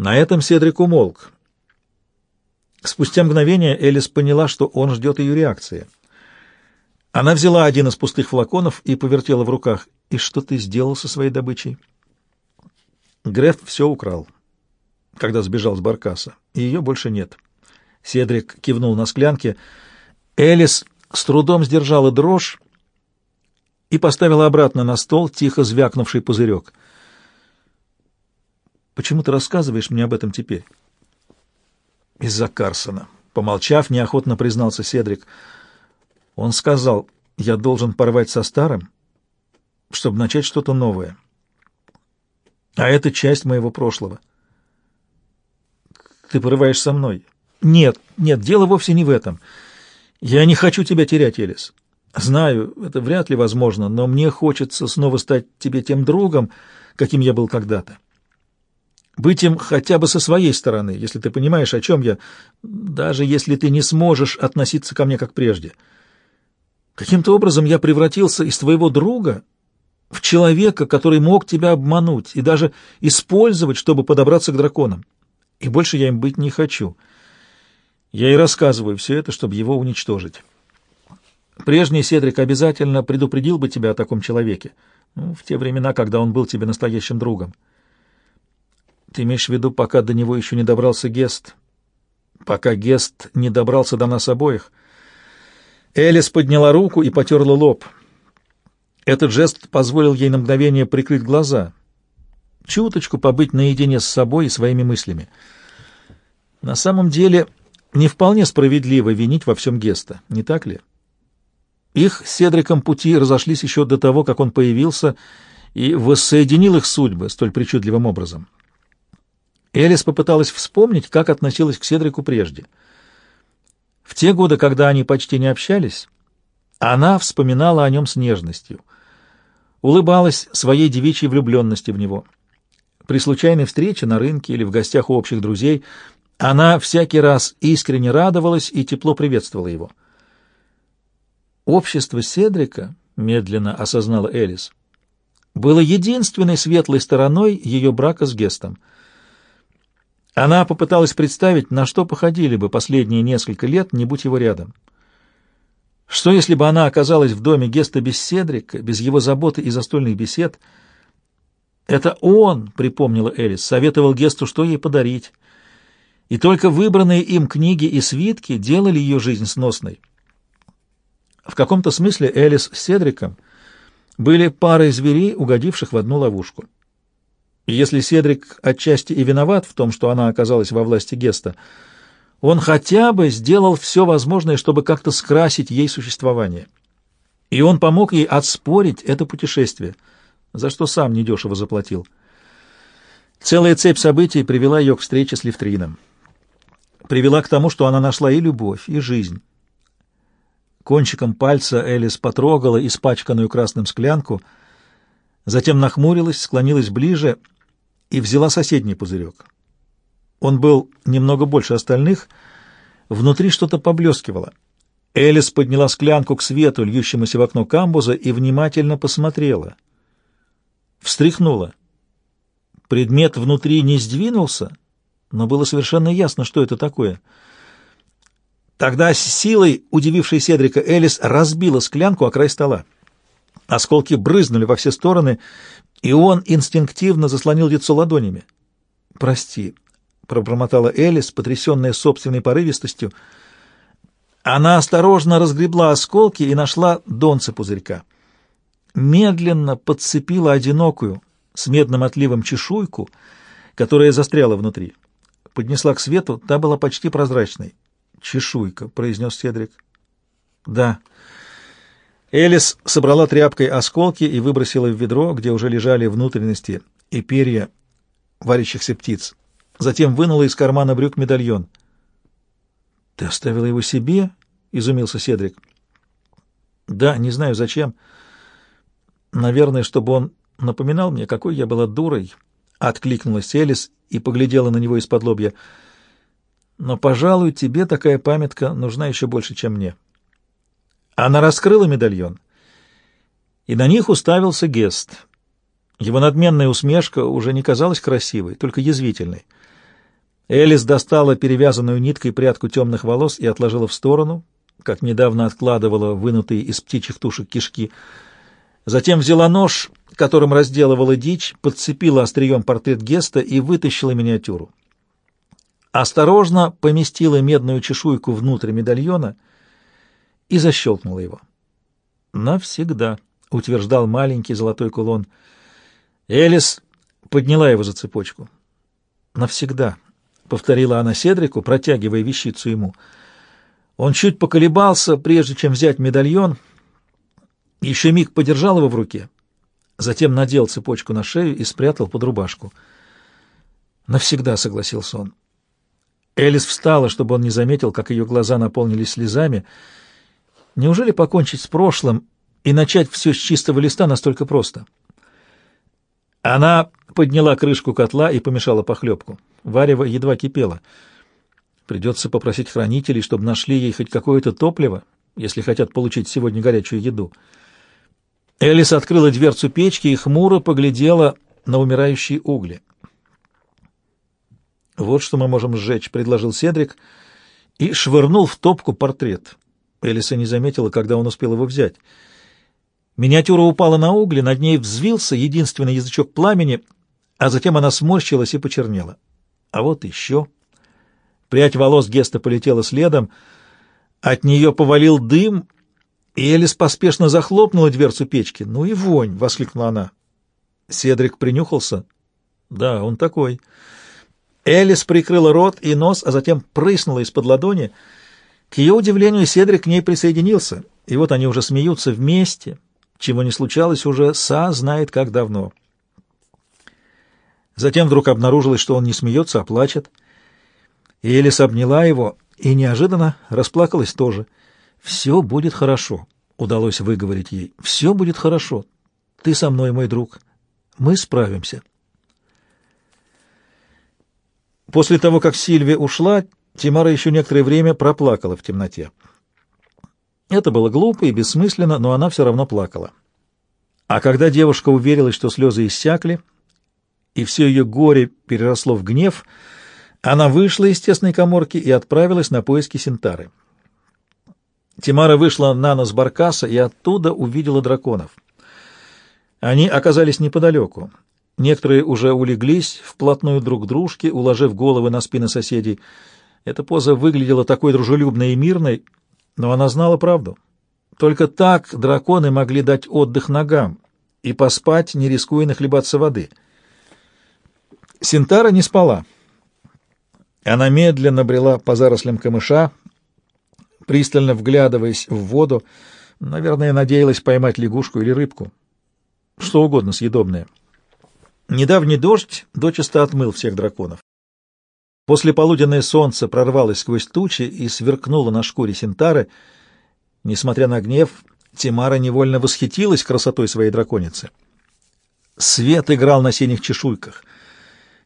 На этом Седрик умолк. Спустя мгновение Элис поняла, что он ждет ее реакции. Она взяла один из пустых флаконов и повертела в руках. «И что ты сделал со своей добычей?» Греф все украл, когда сбежал с Баркаса, ее больше нет. Седрик кивнул на склянке. Элис с трудом сдержала дрожь и поставила обратно на стол тихо звякнувший пузырек. «Почему ты рассказываешь мне об этом теперь?» «Из-за Карсона». Помолчав, неохотно признался Седрик. Он сказал, «Я должен порвать со старым, чтобы начать что-то новое. А это часть моего прошлого». «Ты порываешь со мной?» «Нет, нет, дело вовсе не в этом. Я не хочу тебя терять, Элис. Знаю, это вряд ли возможно, но мне хочется снова стать тебе тем другом, каким я был когда-то. Быть им хотя бы со своей стороны, если ты понимаешь, о чем я, даже если ты не сможешь относиться ко мне как прежде. Каким-то образом я превратился из твоего друга в человека, который мог тебя обмануть и даже использовать, чтобы подобраться к драконам. И больше я им быть не хочу. Я и рассказываю все это, чтобы его уничтожить». Прежний Седрик обязательно предупредил бы тебя о таком человеке, ну, в те времена, когда он был тебе настоящим другом. Ты имеешь в виду, пока до него еще не добрался Гест? Пока Гест не добрался до нас обоих? Элис подняла руку и потерла лоб. Этот жест позволил ей на мгновение прикрыть глаза, чуточку побыть наедине с собой и своими мыслями. На самом деле, не вполне справедливо винить во всем Геста, не так ли? — их с Седриком пути разошлись еще до того, как он появился и воссоединил их судьбы столь причудливым образом. Элис попыталась вспомнить, как относилась к Седрику прежде. В те годы, когда они почти не общались, она вспоминала о нем с нежностью, улыбалась своей девичьей влюбленности в него. При случайной встрече на рынке или в гостях у общих друзей она всякий раз искренне радовалась и тепло приветствовала его. Общество Седрика, медленно осознала Элис, было единственной светлой стороной ее брака с Гестом. Она попыталась представить, на что походили бы последние несколько лет, не будь его рядом. Что, если бы она оказалась в доме Геста без Седрика, без его заботы и застольных бесед? Это он, припомнила Элис, советовал Гесту, что ей подарить. И только выбранные им книги и свитки делали ее жизнь сносной. В каком-то смысле Элис с Седриком были парой зверей, угодивших в одну ловушку. И если Седрик отчасти и виноват в том, что она оказалась во власти Геста, он хотя бы сделал все возможное, чтобы как-то скрасить ей существование. И он помог ей отспорить это путешествие, за что сам недешево заплатил. Целая цепь событий привела ее к встрече с Левтрином. Привела к тому, что она нашла и любовь, и жизнь. Кончиком пальца Элис потрогала испачканную красным склянку, затем нахмурилась, склонилась ближе и взяла соседний пузырек. Он был немного больше остальных, внутри что-то поблескивало. Элис подняла склянку к свету, льющемуся в окно камбуза, и внимательно посмотрела. Встряхнула. Предмет внутри не сдвинулся, но было совершенно ясно, что это такое — Тогда с силой, удивившей Седрика, Элис разбила склянку о край стола. Осколки брызнули во все стороны, и он инстинктивно заслонил лицо ладонями. «Прости», — пробормотала Элис, потрясенная собственной порывистостью. Она осторожно разгребла осколки и нашла донце пузырька. Медленно подцепила одинокую, с медным отливом чешуйку, которая застряла внутри. Поднесла к свету, та была почти прозрачной чешуйка», — произнес Седрик. «Да». Элис собрала тряпкой осколки и выбросила в ведро, где уже лежали внутренности и перья варящихся птиц. Затем вынула из кармана брюк медальон. «Ты оставила его себе?» — изумился Седрик. «Да, не знаю зачем. Наверное, чтобы он напоминал мне, какой я была дурой», — откликнулась Элис и поглядела на него из-под лобья. Но, пожалуй, тебе такая памятка нужна еще больше, чем мне. Она раскрыла медальон, и на них уставился Гест. Его надменная усмешка уже не казалась красивой, только язвительной. Элис достала перевязанную ниткой прядку темных волос и отложила в сторону, как недавно откладывала вынутые из птичьих тушек кишки. Затем взяла нож, которым разделывала дичь, подцепила острием портрет Геста и вытащила миниатюру. Осторожно поместила медную чешуйку внутрь медальона и защелкнула его. «Навсегда», — утверждал маленький золотой кулон. Элис подняла его за цепочку. «Навсегда», — повторила она Седрику, протягивая вещицу ему. Он чуть поколебался, прежде чем взять медальон, еще миг подержал его в руке, затем надел цепочку на шею и спрятал под рубашку. «Навсегда», — согласился он. Элис встала, чтобы он не заметил, как ее глаза наполнились слезами. Неужели покончить с прошлым и начать все с чистого листа настолько просто? Она подняла крышку котла и помешала похлебку. Варево едва кипело. Придется попросить хранителей, чтобы нашли ей хоть какое-то топливо, если хотят получить сегодня горячую еду. Элис открыла дверцу печки и хмуро поглядела на умирающие угли. «Вот что мы можем сжечь», — предложил Седрик и швырнул в топку портрет. Элиса не заметила, когда он успел его взять. Миниатюра упала на угли, над ней взвился единственный язычок пламени, а затем она сморщилась и почернела. А вот еще. Прядь волос Геста полетела следом, от нее повалил дым, и Элис поспешно захлопнула дверцу печки. «Ну и вонь!» — воскликнула она. Седрик принюхался. «Да, он такой». Элис прикрыла рот и нос, а затем прыснула из-под ладони. К ее удивлению, Седрик к ней присоединился, и вот они уже смеются вместе, чего не случалось уже, Са знает как давно. Затем вдруг обнаружилось, что он не смеется, а плачет. И Элис обняла его и неожиданно расплакалась тоже. «Все будет хорошо», — удалось выговорить ей. «Все будет хорошо. Ты со мной, мой друг. Мы справимся». После того, как Сильвия ушла, Тимара еще некоторое время проплакала в темноте. Это было глупо и бессмысленно, но она все равно плакала. А когда девушка уверилась, что слезы иссякли, и все ее горе переросло в гнев, она вышла из тесной коморки и отправилась на поиски Синтары. Тимара вышла на нос Баркаса и оттуда увидела драконов. Они оказались неподалеку. Некоторые уже улеглись вплотную друг к дружке, уложив головы на спины соседей. Эта поза выглядела такой дружелюбной и мирной, но она знала правду. Только так драконы могли дать отдых ногам и поспать, не рискуя нахлебаться воды. Синтара не спала. Она медленно брела по зарослям камыша, пристально вглядываясь в воду, наверное, надеялась поймать лягушку или рыбку. Что угодно съедобное. Недавний дождь дочисто отмыл всех драконов. После полуденное солнце прорвалось сквозь тучи и сверкнуло на шкуре Синтары. Несмотря на гнев, Тимара невольно восхитилась красотой своей драконицы. Свет играл на синих чешуйках.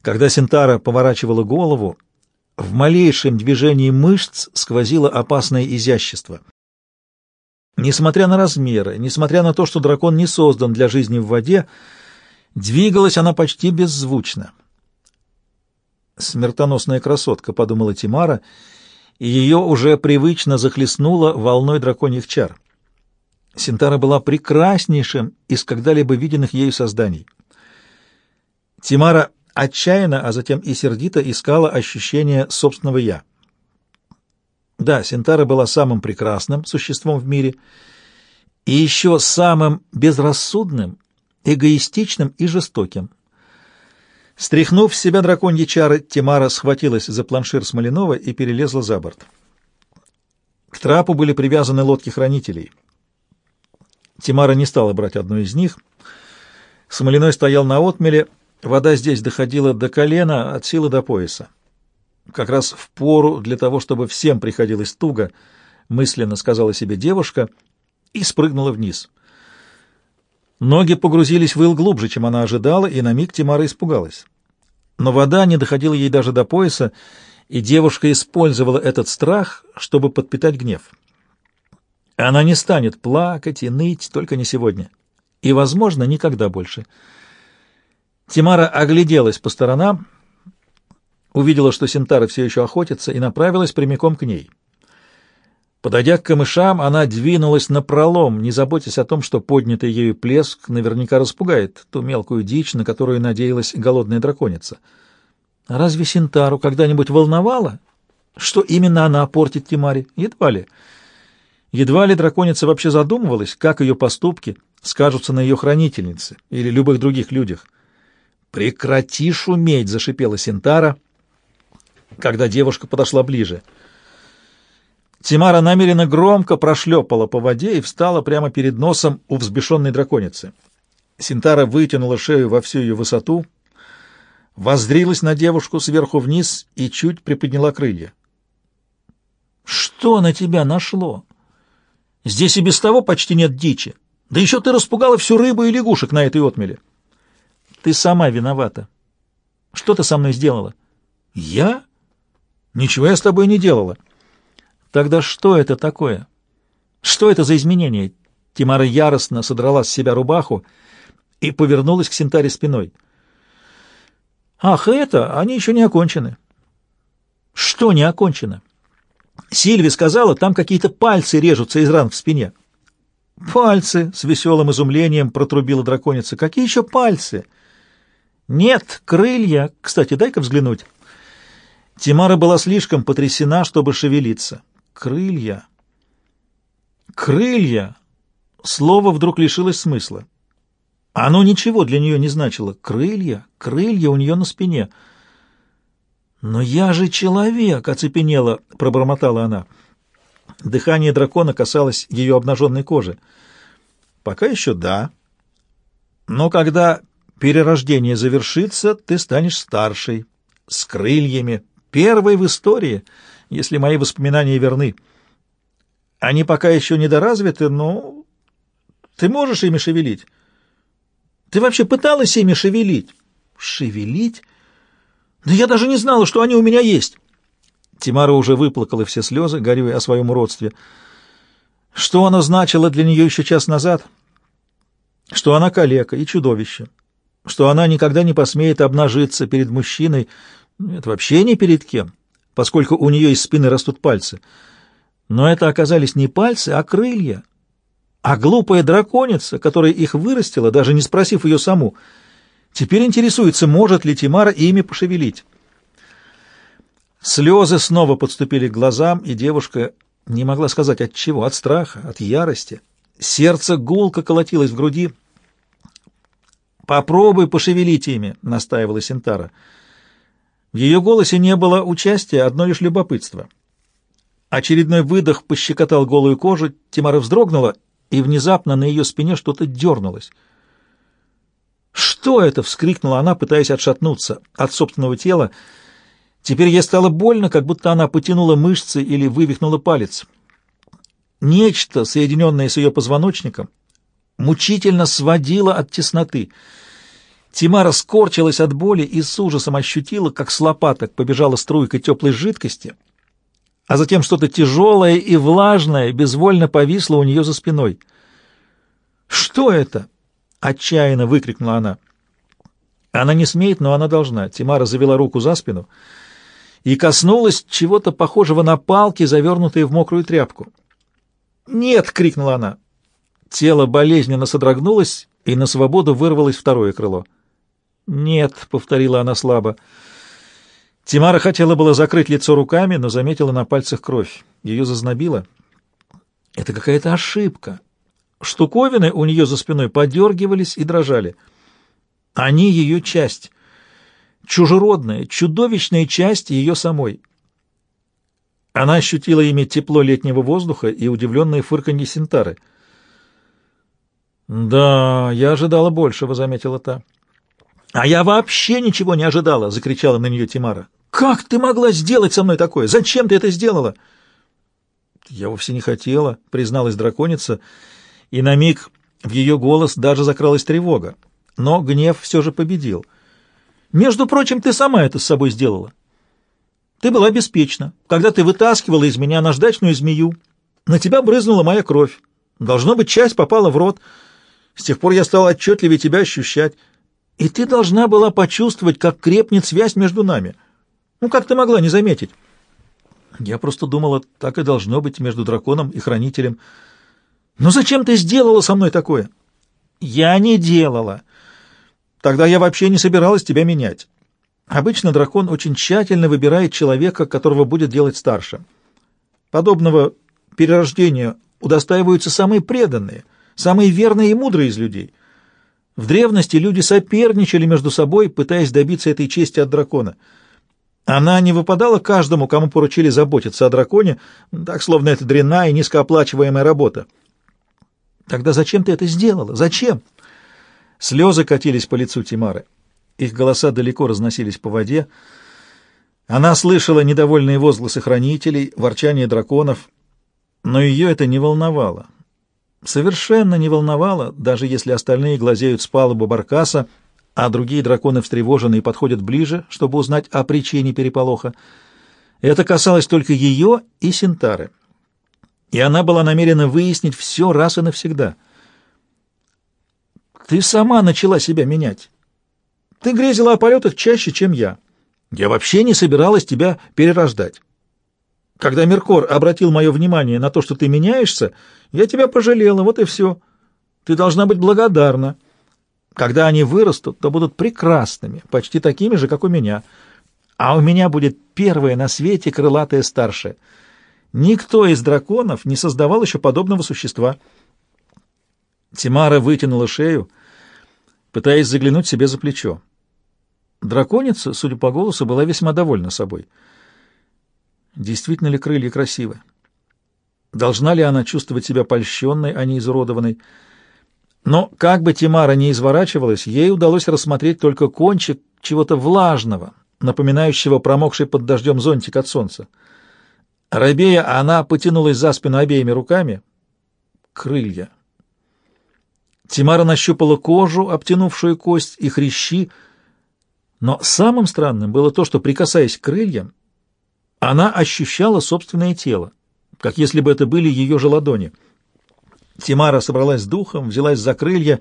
Когда Синтара поворачивала голову, в малейшем движении мышц сквозило опасное изящество. Несмотря на размеры, несмотря на то, что дракон не создан для жизни в воде, Двигалась она почти беззвучно. «Смертоносная красотка», — подумала Тимара, и ее уже привычно захлестнула волной драконьих чар. Синтара была прекраснейшим из когда-либо виденных ею созданий. Тимара отчаянно, а затем и сердито искала ощущение собственного «я». Да, Синтара была самым прекрасным существом в мире и еще самым безрассудным эгоистичным и жестоким. Стряхнув с себя драконьи чары, Тимара схватилась за планшир Смоленова и перелезла за борт. К трапу были привязаны лодки хранителей. Тимара не стала брать одну из них. Смолиной стоял на отмеле, вода здесь доходила до колена, от силы до пояса. Как раз в пору для того, чтобы всем приходилось туго, мысленно сказала себе девушка и спрыгнула вниз — Ноги погрузились в ил глубже, чем она ожидала, и на миг Тимара испугалась. Но вода не доходила ей даже до пояса, и девушка использовала этот страх, чтобы подпитать гнев. Она не станет плакать и ныть, только не сегодня. И, возможно, никогда больше. Тимара огляделась по сторонам. увидела, что Синтара все еще охотится, и направилась прямиком к ней. Подойдя к камышам, она двинулась на пролом, не заботясь о том, что поднятый ею плеск наверняка распугает ту мелкую дичь, на которую надеялась голодная драконица. Разве Синтару когда-нибудь волновало, что именно она портит Тимари? Едва ли. Едва ли драконица вообще задумывалась, как ее поступки скажутся на ее хранительнице или любых других людях. «Прекрати шуметь!» — зашипела Синтара, когда девушка подошла ближе — Тимара намеренно громко прошлепала по воде и встала прямо перед носом у взбешенной драконицы. Синтара вытянула шею во всю ее высоту, воздрилась на девушку сверху вниз и чуть приподняла крылья. «Что на тебя нашло? Здесь и без того почти нет дичи. Да еще ты распугала всю рыбу и лягушек на этой отмеле. Ты сама виновата. Что ты со мной сделала?» «Я? Ничего я с тобой не делала». Тогда что это такое? Что это за изменение? Тимара яростно содрала с себя рубаху и повернулась к Синтаре спиной. Ах, это, они еще не окончены. Что не окончено? Сильви сказала, там какие-то пальцы режутся из ран в спине. Пальцы, с веселым изумлением протрубила драконица. Какие еще пальцы? Нет, крылья. Кстати, дай-ка взглянуть. Тимара была слишком потрясена, чтобы шевелиться. Крылья. Крылья. Слово вдруг лишилось смысла. Оно ничего для нее не значило. Крылья, крылья у нее на спине. «Но я же человек!» — оцепенела, пробормотала она. Дыхание дракона касалось ее обнаженной кожи. «Пока еще да. Но когда перерождение завершится, ты станешь старшей, с крыльями, первой в истории» если мои воспоминания верны. Они пока еще недоразвиты, но ты можешь ими шевелить. Ты вообще пыталась ими шевелить? Шевелить? Да я даже не знала, что они у меня есть. Тимара уже выплакала все слезы, горюя о своем уродстве. Что оно значило для нее еще час назад? Что она калека и чудовище. Что она никогда не посмеет обнажиться перед мужчиной, это вообще ни перед кем поскольку у нее из спины растут пальцы. Но это оказались не пальцы, а крылья. А глупая драконица, которая их вырастила, даже не спросив ее саму, теперь интересуется, может ли Тимара ими пошевелить. Слезы снова подступили к глазам, и девушка не могла сказать от чего, от страха, от ярости. Сердце гулко колотилось в груди. «Попробуй пошевелить ими», — настаивала Синтара. В ее голосе не было участия, одно лишь любопытство. Очередной выдох пощекотал голую кожу, Тимара вздрогнула, и внезапно на ее спине что-то дернулось. «Что это?» — вскрикнула она, пытаясь отшатнуться от собственного тела. Теперь ей стало больно, как будто она потянула мышцы или вывихнула палец. Нечто, соединенное с ее позвоночником, мучительно сводило от тесноты — Тимара скорчилась от боли и с ужасом ощутила, как с лопаток побежала струйка теплой жидкости, а затем что-то тяжелое и влажное безвольно повисло у нее за спиной. «Что это?» — отчаянно выкрикнула она. Она не смеет, но она должна. Тимара завела руку за спину и коснулась чего-то похожего на палки, завернутые в мокрую тряпку. «Нет!» — крикнула она. Тело болезненно содрогнулось, и на свободу вырвалось второе крыло. «Нет», — повторила она слабо. Тимара хотела было закрыть лицо руками, но заметила на пальцах кровь. Ее зазнобило. «Это какая-то ошибка». Штуковины у нее за спиной подергивались и дрожали. Они ее часть. Чужеродная, чудовищная часть ее самой. Она ощутила ими тепло летнего воздуха и удивленное фырканье Синтары. «Да, я ожидала большего», — заметила та. «А я вообще ничего не ожидала!» — закричала на нее Тимара. «Как ты могла сделать со мной такое? Зачем ты это сделала?» «Я вовсе не хотела», — призналась драконица, и на миг в ее голос даже закралась тревога. Но гнев все же победил. «Между прочим, ты сама это с собой сделала. Ты была беспечна. Когда ты вытаскивала из меня наждачную змею, на тебя брызнула моя кровь. Должно быть, часть попала в рот. С тех пор я стала отчетливее тебя ощущать». И ты должна была почувствовать, как крепнет связь между нами. Ну, как ты могла не заметить? Я просто думала, так и должно быть между драконом и хранителем. Но зачем ты сделала со мной такое? Я не делала. Тогда я вообще не собиралась тебя менять. Обычно дракон очень тщательно выбирает человека, которого будет делать старше. Подобного перерождения удостаиваются самые преданные, самые верные и мудрые из людей. В древности люди соперничали между собой, пытаясь добиться этой чести от дракона. Она не выпадала каждому, кому поручили заботиться о драконе, так словно это дрянная и низкооплачиваемая работа. Тогда зачем ты это сделала? Зачем? Слезы катились по лицу Тимары. Их голоса далеко разносились по воде. Она слышала недовольные возгласы хранителей, ворчание драконов, но ее это не волновало. Совершенно не волновало, даже если остальные глазеют с палубы Баркаса, а другие драконы встревоженные подходят ближе, чтобы узнать о причине переполоха. Это касалось только ее и Синтары. И она была намерена выяснить все раз и навсегда. «Ты сама начала себя менять. Ты грезила о полетах чаще, чем я. Я вообще не собиралась тебя перерождать. Когда Меркор обратил мое внимание на то, что ты меняешься, я тебя пожалела, вот и все. Ты должна быть благодарна. Когда они вырастут, то будут прекрасными, почти такими же, как у меня. А у меня будет первая на свете крылатая старшая. Никто из драконов не создавал еще подобного существа. Тимара вытянула шею, пытаясь заглянуть себе за плечо. Драконица, судя по голосу, была весьма довольна собой. Действительно ли крылья красивы? Должна ли она чувствовать себя польщенной, а не изуродованной? Но как бы Тимара ни изворачивалась, ей удалось рассмотреть только кончик чего-то влажного, напоминающего промокший под дождем зонтик от солнца. Рабея, она потянулась за спину обеими руками. Крылья. Тимара нащупала кожу, обтянувшую кость, и хрящи, но самым странным было то, что, прикасаясь к крыльям, она ощущала собственное тело, как если бы это были ее же ладони. Тимара собралась с духом, взялась за крылья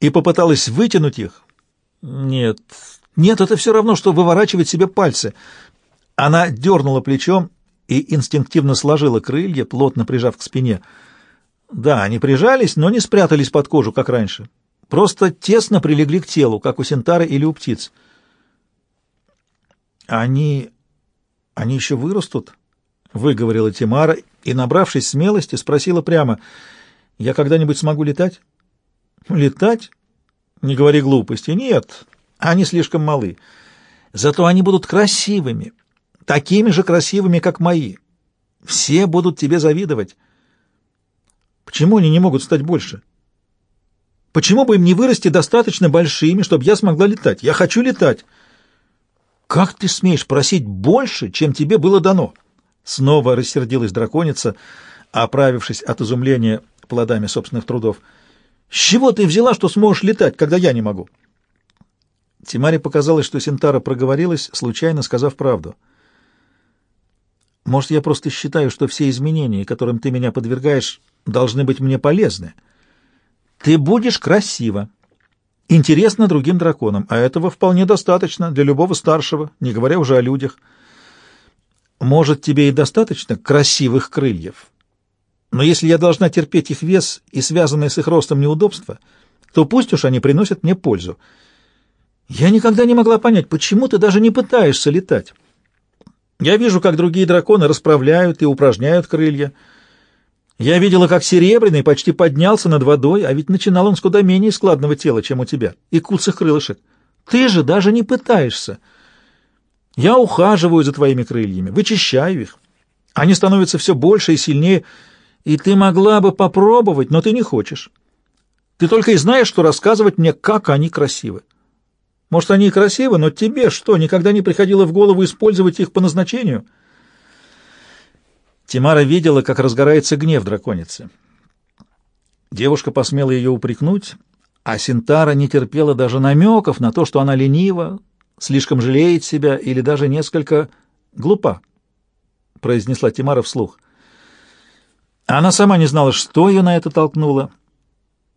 и попыталась вытянуть их. Нет, нет, это все равно, что выворачивать себе пальцы. Она дернула плечом и инстинктивно сложила крылья, плотно прижав к спине. Да, они прижались, но не спрятались под кожу, как раньше. Просто тесно прилегли к телу, как у сентары или у птиц. «Они... они еще вырастут?» — выговорила Тимара и, набравшись смелости, спросила прямо, «Я когда-нибудь смогу летать?» «Летать? Не говори глупости. Нет, они слишком малы. Зато они будут красивыми, такими же красивыми, как мои. Все будут тебе завидовать. Почему они не могут стать больше?» Почему бы им не вырасти достаточно большими, чтобы я смогла летать? Я хочу летать. «Как ты смеешь просить больше, чем тебе было дано?» Снова рассердилась драконица, оправившись от изумления плодами собственных трудов. «С чего ты взяла, что сможешь летать, когда я не могу?» Тимаре показалось, что Синтара проговорилась, случайно сказав правду. «Может, я просто считаю, что все изменения, которым ты меня подвергаешь, должны быть мне полезны. Ты будешь красиво, интересно другим драконам, а этого вполне достаточно для любого старшего, не говоря уже о людях. Может, тебе и достаточно красивых крыльев, но если я должна терпеть их вес и связанное с их ростом неудобства, то пусть уж они приносят мне пользу. Я никогда не могла понять, почему ты даже не пытаешься летать. Я вижу, как другие драконы расправляют и упражняют крылья, я видела, как Серебряный почти поднялся над водой, а ведь начинал он с куда менее складного тела, чем у тебя, и куцых крылышек. Ты же даже не пытаешься. Я ухаживаю за твоими крыльями, вычищаю их. Они становятся все больше и сильнее, и ты могла бы попробовать, но ты не хочешь. Ты только и знаешь, что рассказывать мне, как они красивы. Может, они и красивы, но тебе что, никогда не приходило в голову использовать их по назначению?» Тимара видела, как разгорается гнев драконицы. Девушка посмела ее упрекнуть, а Синтара не терпела даже намеков на то, что она ленива, слишком жалеет себя или даже несколько глупа, произнесла Тимара вслух. Она сама не знала, что ее на это толкнуло.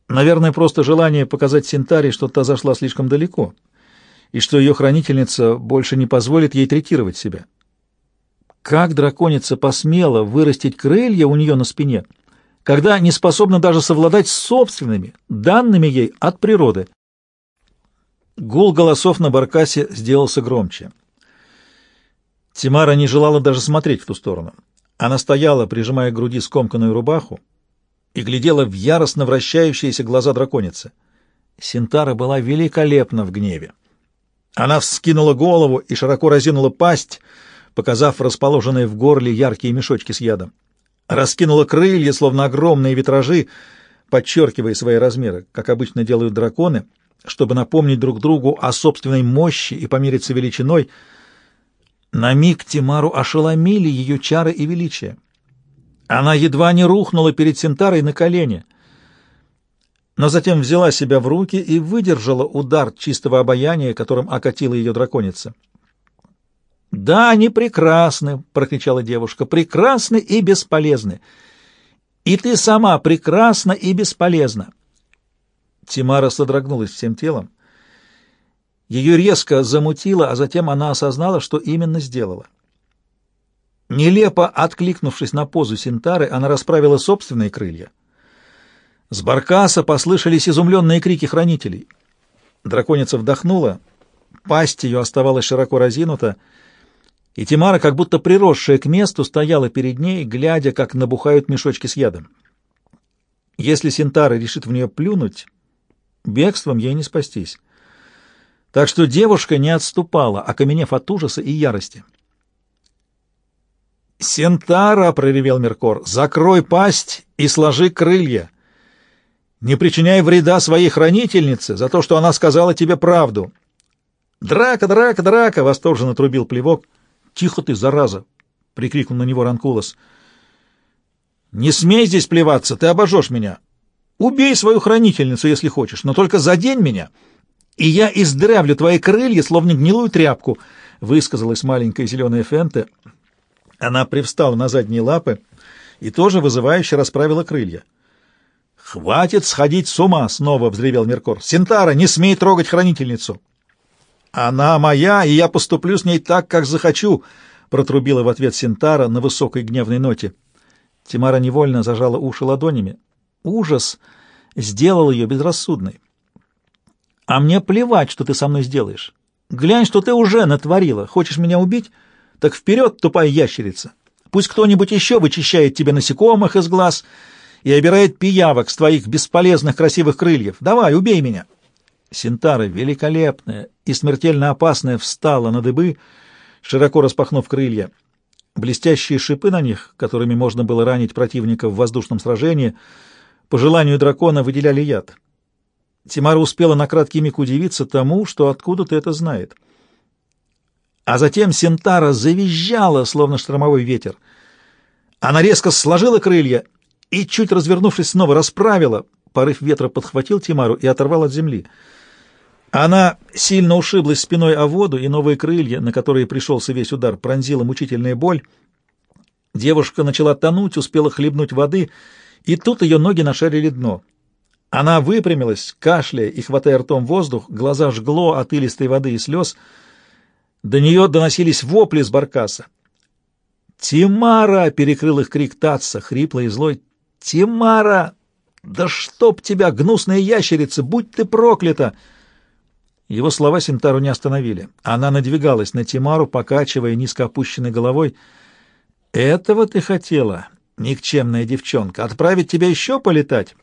Наверное, просто желание показать Синтаре, что та зашла слишком далеко, и что ее хранительница больше не позволит ей третировать себя. Как драконица посмела вырастить крылья у нее на спине, когда не способна даже совладать с собственными, данными ей от природы? Гул голосов на баркасе сделался громче. Тимара не желала даже смотреть в ту сторону. Она стояла, прижимая к груди скомканную рубаху, и глядела в яростно вращающиеся глаза драконицы. Синтара была великолепна в гневе. Она вскинула голову и широко разинула пасть, показав расположенные в горле яркие мешочки с ядом. Раскинула крылья, словно огромные витражи, подчеркивая свои размеры, как обычно делают драконы, чтобы напомнить друг другу о собственной мощи и помериться величиной. На миг Тимару ошеломили ее чары и величие. Она едва не рухнула перед Синтарой на колени — но затем взяла себя в руки и выдержала удар чистого обаяния, которым окатила ее драконица. «Да, они прекрасны!» — прокричала девушка. «Прекрасны и бесполезны! И ты сама прекрасна и бесполезна!» Тимара содрогнулась всем телом. Ее резко замутило, а затем она осознала, что именно сделала. Нелепо откликнувшись на позу Синтары, она расправила собственные крылья — с баркаса послышались изумленные крики хранителей. Драконица вдохнула, пасть ее оставалась широко разинута, и Тимара, как будто приросшая к месту, стояла перед ней, глядя, как набухают мешочки с ядом. Если Синтара решит в нее плюнуть, бегством ей не спастись. Так что девушка не отступала, окаменев от ужаса и ярости. «Сентара!» — проревел Меркор. «Закрой пасть и сложи крылья!» Не причиняй вреда своей хранительнице за то, что она сказала тебе правду. Драка, драка, драка, восторженно трубил плевок. Тихо ты, зараза, прикрикнул на него Ранкулос. Не смей здесь плеваться, ты обожжешь меня. Убей свою хранительницу, если хочешь, но только задень меня, и я издравлю твои крылья, словно гнилую тряпку, высказалась маленькая зеленая Фенте. Она привстала на задние лапы и тоже вызывающе расправила крылья. «Хватит сходить с ума!» — снова взревел Меркор. «Синтара, не смей трогать хранительницу!» «Она моя, и я поступлю с ней так, как захочу!» — протрубила в ответ Синтара на высокой гневной ноте. Тимара невольно зажала уши ладонями. Ужас сделал ее безрассудной. «А мне плевать, что ты со мной сделаешь. Глянь, что ты уже натворила. Хочешь меня убить? Так вперед, тупая ящерица! Пусть кто-нибудь еще вычищает тебе насекомых из глаз!» и обирает пиявок с твоих бесполезных красивых крыльев. Давай, убей меня!» Синтара, великолепная и смертельно опасная, встала на дыбы, широко распахнув крылья. Блестящие шипы на них, которыми можно было ранить противника в воздушном сражении, по желанию дракона выделяли яд. Тимара успела на краткий миг удивиться тому, что откуда-то это знает. А затем Синтара завизжала, словно штормовой ветер. Она резко сложила крылья и, чуть развернувшись, снова расправила. Порыв ветра подхватил Тимару и оторвал от земли. Она сильно ушиблась спиной о воду, и новые крылья, на которые пришелся весь удар, пронзила мучительная боль. Девушка начала тонуть, успела хлебнуть воды, и тут ее ноги нашарили дно. Она выпрямилась, кашляя и хватая ртом воздух, глаза жгло от илистой воды и слез. До нее доносились вопли с баркаса. «Тимара!» — перекрыл их крик Татса, хриплый и злой. «Тимара! Да чтоб тебя, гнусная ящерица! Будь ты проклята!» Его слова Синтару не остановили. Она надвигалась на Тимару, покачивая низко опущенной головой. «Этого ты хотела, никчемная девчонка, отправить тебя еще полетать?»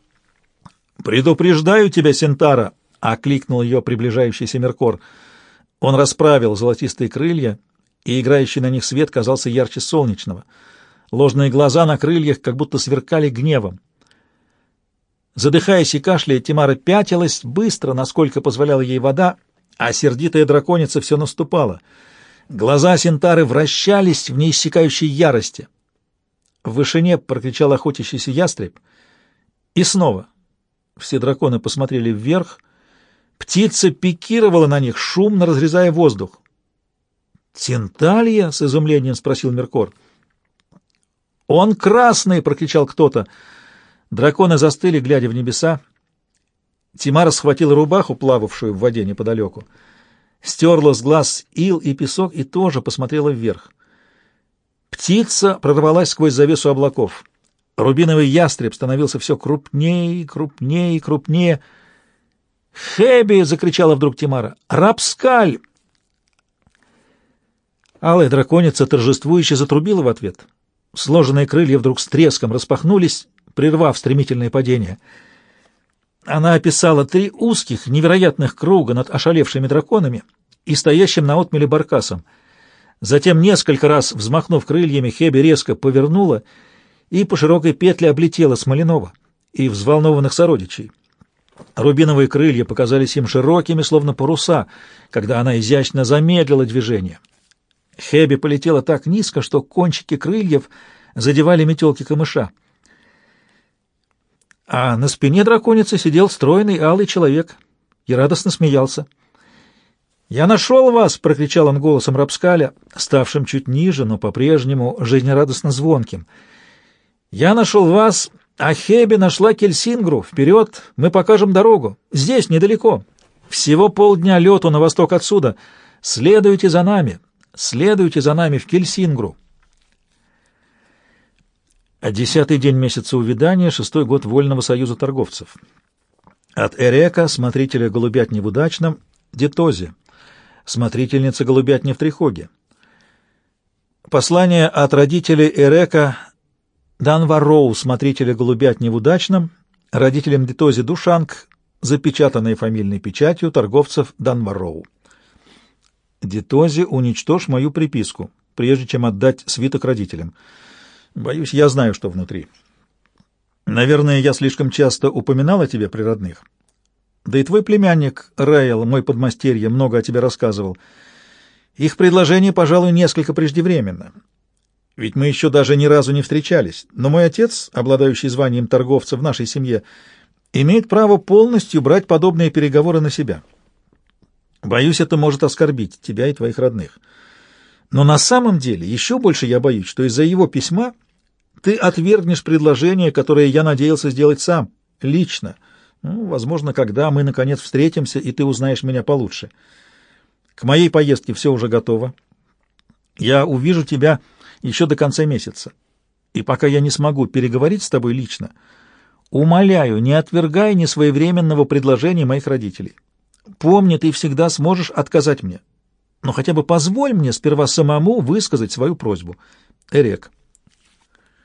«Предупреждаю тебя, Синтара!» — окликнул ее приближающийся Меркор. Он расправил золотистые крылья, и играющий на них свет казался ярче солнечного — Ложные глаза на крыльях как будто сверкали гневом. Задыхаясь и кашляя, Тимара пятилась быстро, насколько позволяла ей вода, а сердитая драконица все наступала. Глаза Синтары вращались в неиссякающей ярости. В вышине прокричал охотящийся ястреб. И снова все драконы посмотрели вверх. Птица пикировала на них, шумно разрезая воздух. «Тенталья?» — с изумлением спросил Меркор. «Он красный!» — прокричал кто-то. Драконы застыли, глядя в небеса. Тимара схватила рубаху, плававшую в воде неподалеку. стерла с глаз ил и песок и тоже посмотрела вверх. Птица прорвалась сквозь завесу облаков. Рубиновый ястреб становился все крупнее, крупнее и крупнее. «Хэби!» — закричала вдруг Тимара. «Рапскаль!» Алая драконица торжествующе затрубила в ответ. Сложенные крылья вдруг с треском распахнулись, прервав стремительное падение. Она описала три узких, невероятных круга над ошалевшими драконами и стоящим на отмеле баркасом. Затем, несколько раз взмахнув крыльями, Хеби резко повернула и по широкой петле облетела Смоленова и взволнованных сородичей. Рубиновые крылья показались им широкими, словно паруса, когда она изящно замедлила движение. Хеби полетела так низко, что кончики крыльев задевали метелки камыша. А на спине драконицы сидел стройный алый человек и радостно смеялся. «Я нашел вас!» — прокричал он голосом Рапскаля, ставшим чуть ниже, но по-прежнему жизнерадостно звонким. «Я нашел вас, а Хеби нашла Кельсингру. Вперед, мы покажем дорогу. Здесь, недалеко. Всего полдня лету на восток отсюда. Следуйте за нами, следуйте за нами в Кельсингру». Десятый день месяца увядания, шестой год Вольного союза торговцев. От Эрека, смотрителя голубятни в Удачном, Детозе, смотрительница голубятни в Трихоге. Послание от родителей Эрека Данвароу, смотрителя голубятни в Удачном, родителям Детозе Душанг, запечатанные фамильной печатью торговцев Данвароу. Детозе, уничтожь мою приписку, прежде чем отдать свиток родителям. Боюсь, я знаю, что внутри. Наверное, я слишком часто упоминал о тебе при родных. Да и твой племянник Райл, мой подмастерье, много о тебе рассказывал. Их предложение, пожалуй, несколько преждевременно. Ведь мы еще даже ни разу не встречались. Но мой отец, обладающий званием торговца в нашей семье, имеет право полностью брать подобные переговоры на себя. Боюсь, это может оскорбить тебя и твоих родных. Но на самом деле еще больше я боюсь, что из-за его письма ты отвергнешь предложение, которое я надеялся сделать сам, лично. Ну, возможно, когда мы, наконец, встретимся, и ты узнаешь меня получше. К моей поездке все уже готово. Я увижу тебя еще до конца месяца. И пока я не смогу переговорить с тобой лично, умоляю, не отвергай несвоевременного предложения моих родителей. Помни, ты всегда сможешь отказать мне но хотя бы позволь мне сперва самому высказать свою просьбу. Эрек.